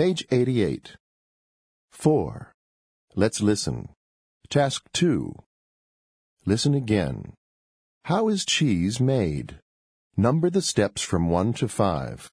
Page 88. 4. Let's listen. Task 2. Listen again. How is cheese made? Number the steps from 1 to 5.